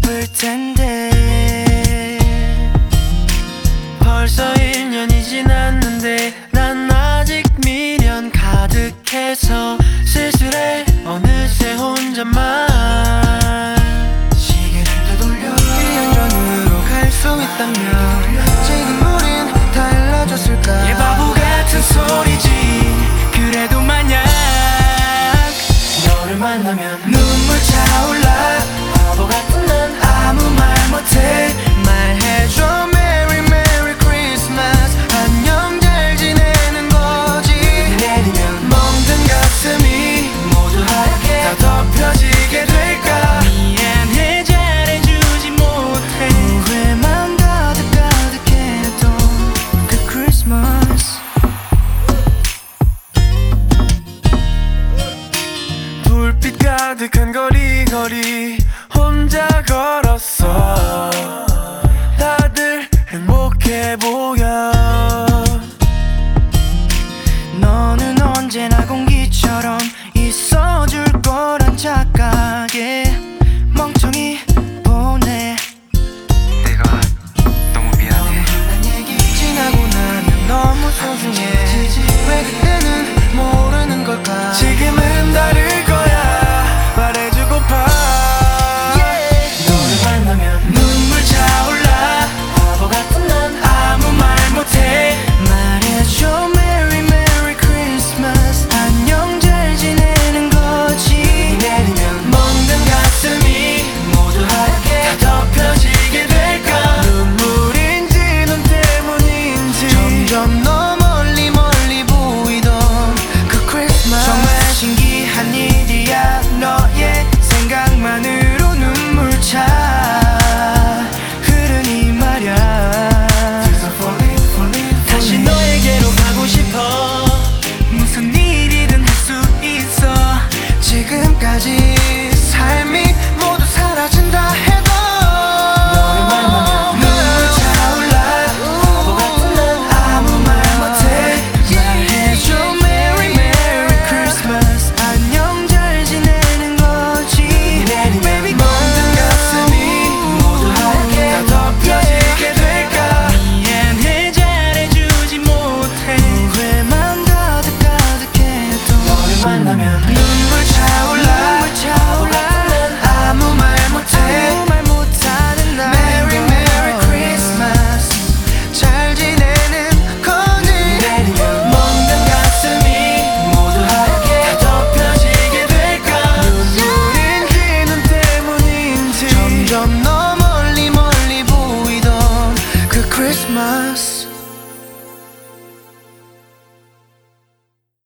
기쁠 텐데. 벌써 1년이 지났는데 난 아직 미련 가득해서 슬슬해. 어느새 혼자만 시계를 되돌려 1년 전으로 갈 수 있다면 지금 우린 달라졌을까. 얘 바보 같은 소리지. 그래도 만약 너를 만나면 눈물 차올라. 혼자 on